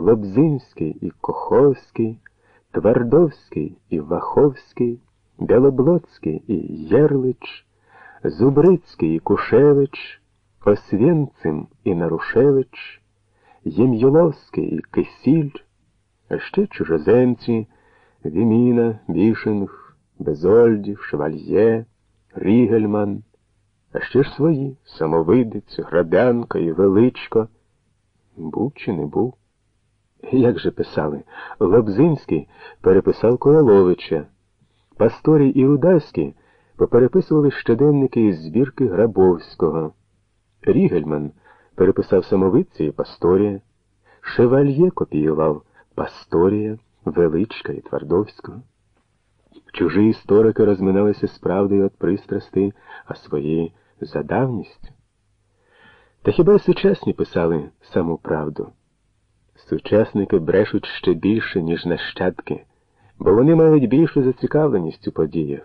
Лобзинський і Коховський, Твардовський і Ваховський, Білоблоцький і Єрлич, Зубрицький і Кушевич, Освєнцим і Нарушевич, Єм'юловський і Кисіль, а ще чужоземці Віміна, Бішинг, Безольдів, Швальє, Рігельман, а ще ж свої самовидець, Грабянка і Величко. Був чи не був? Як же писали, Лобзинський переписав Кояловича, Пасторій і Удальський попереписували щоденники із збірки Грабовського. Рігельман переписав самовидця і Пасторія, Шевальє копіював Пасторія, Величка і Твардовського. Чужі історики розминалися з правдою від пристрасти, а свої за давністю. Та хіба й сучасні писали саму правду? Сучасники брешуть ще більше, ніж нащадки, бо вони мають більшу зацікавленість у подіях.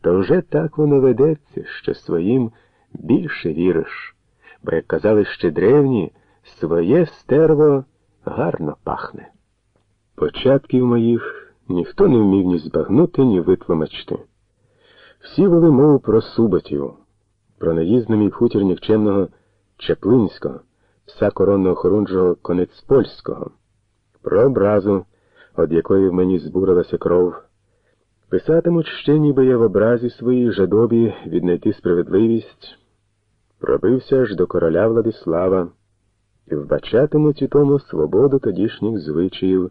То вже так воно ведеться, що своїм більше віриш, бо, як казали ще древні, своє стерво гарно пахне. Початків моїх ніхто не вмів ні збагнути, ні витлумачити. Всі вели мову про Суботів, про наїзд мій хутір нікчемного Чеплинського пса коронного хорунжого конець польського, про образу, від якої в мені збурилася кров. Писатимуть ще, ніби я в образі своїй жадобі віднайти справедливість, пробився аж до короля Владислава, і вбачатимуть у тому свободу тодішніх звичаїв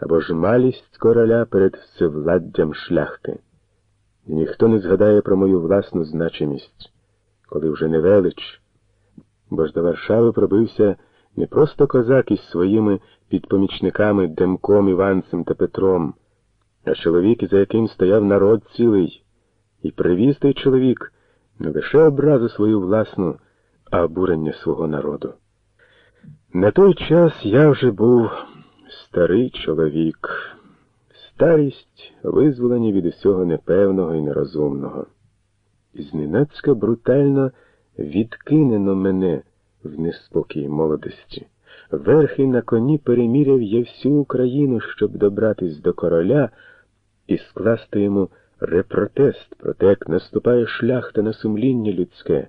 або ж малість короля перед всевладдям шляхти. І ніхто не згадає про мою власну значимість, коли вже не велич бо ж до Варшави пробився не просто козак із своїми підпомічниками Демком, Іванцем та Петром, а чоловік, за яким стояв народ цілий, і привіз той чоловік не лише образу свою власну, а обурення свого народу. На той час я вже був старий чоловік, старість визволені від усього непевного і нерозумного. І зненацька брутально відкинено мене в неспокій молодості. Верхи на коні переміряв я всю Україну, щоб добратись до короля і скласти йому репротест про те, як наступає шляхта на сумління людське,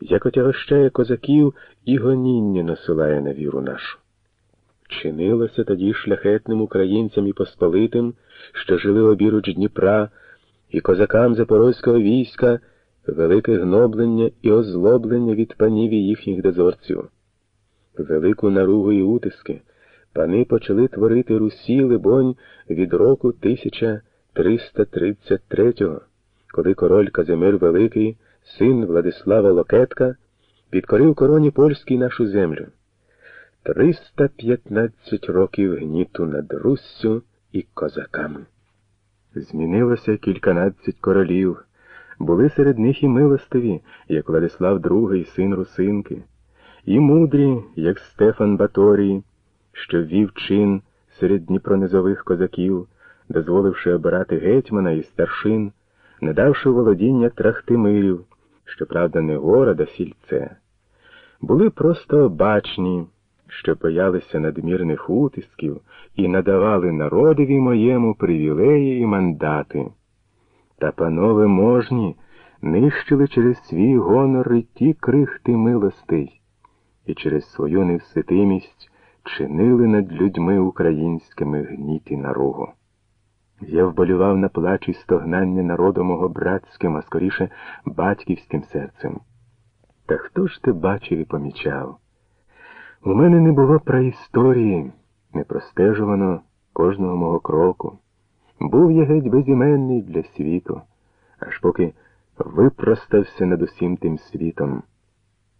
як отягощає козаків і гоніння насилає на віру нашу. Чинилося тоді шляхетним українцям і посполитим, що жили обіруч Дніпра, і козакам запорозького війська велике гноблення і озлоблення від панів і їхніх дозорців. Велику наругу і утиски пани почали творити Русі, либонь, від року 1333-го, коли король Казимир Великий, син Владислава Локетка, підкорив короні польській нашу землю. 315 років гніту над Руссю і козаками. Змінилося кільканадцять королів. Були серед них і милостиві, як Владислав II, син Русинки, і мудрі, як Стефан Баторій, що ввів чин серед дніпронизових козаків, дозволивши обирати гетьмана і старшин, не давши володіння Трахтимирів, щоправда, не гора да сільце. Були просто обачні, що боялися надмірних утисків і надавали народові моєму привілеї і мандати. Та панове можні нищили через свій гонор і ті крихти милостей, і через свою невситимість чинили над людьми українськими гніти наругу. Я вболівав на плач і стогнання народу мого братським, а скоріше батьківським серцем. Та хто ж ти бачив і помічав? У мене не було праісторії, не простежувано кожного мого кроку. Був я геть безіменний для світу, аж поки випростався над усім тим світом.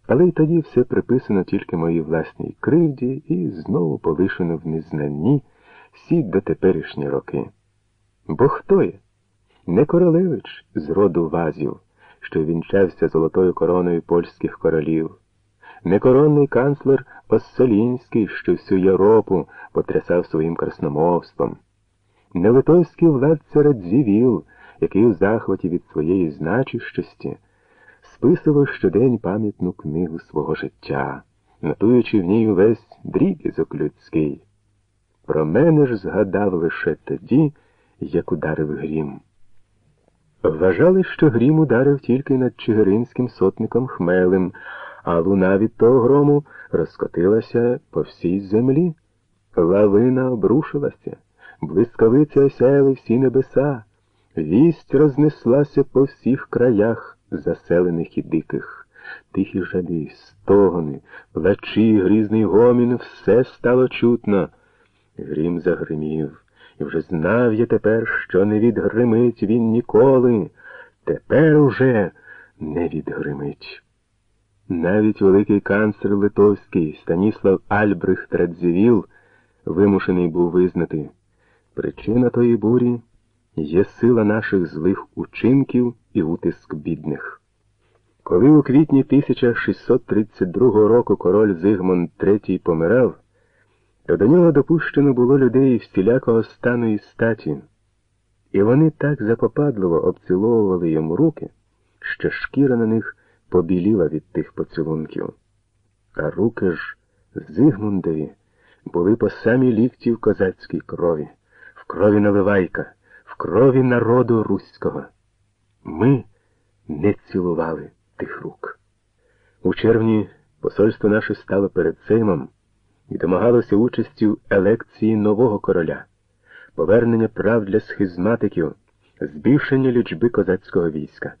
Але й тоді все приписано тільки моїй власній кривді і знову полишено в незнанні всі дотеперішні роки. Бо хто є? Не королевич з роду вазів, що вінчався золотою короною польських королів, не коронний канцлер Оссолінський, що всю Європу потрясав своїм красномовством не литовський владця Радзівіл, який у захваті від своєї значущості списував щодень пам'ятну книгу свого життя, нотуючи в ній увесь дріб'язок людський. про мене ж згадав лише тоді, як ударив грім. Вважали, що грім ударив тільки над чигиринським сотником Хмелем, а луна від того грому розкотилася по всій землі. Лавина обрушилася, блискавиця осяяли всі небеса, вість рознеслася по всіх краях, заселених і диких. Тихі жалі, стогони, плачі, грізний гомін, все стало чутно. Грім загримів, і вже знав я тепер, що не відгримить він ніколи. Тепер уже не відгримить. Навіть великий канцлер Литовський Станіслав Альбрехт Радзивіл вимушений був визнати, причина тої бурі є сила наших злих учинків і утиск бідних. Коли у квітні 1632 року король Зигмунд III помирав, то до нього допущено було людей всілякого стану і статі, і вони так запопадливо обціловували йому руки, що шкіра на них побіліла від тих поцілунків. А руки ж Зигмундові були по самі лікті в козацькій крові, крові Наливайка, в крові народу руського. Ми не цілували тих рук. У червні посольство наше стало перед Сеймом і домагалося участі в елекції нового короля, повернення прав для схизматиків, збільшення лічби козацького війська.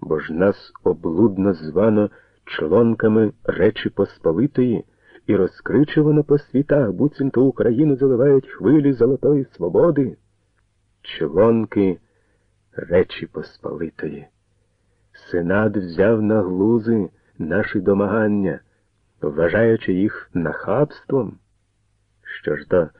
Бо ж нас облудно звано члонками Речі Посполитої і розкричувано по світах, буцімто Україну заливають хвилі золотої свободи. Члонки Речі Посполитої. Сенат взяв на глузи наші домагання, вважаючи їх нахабством. Що ж то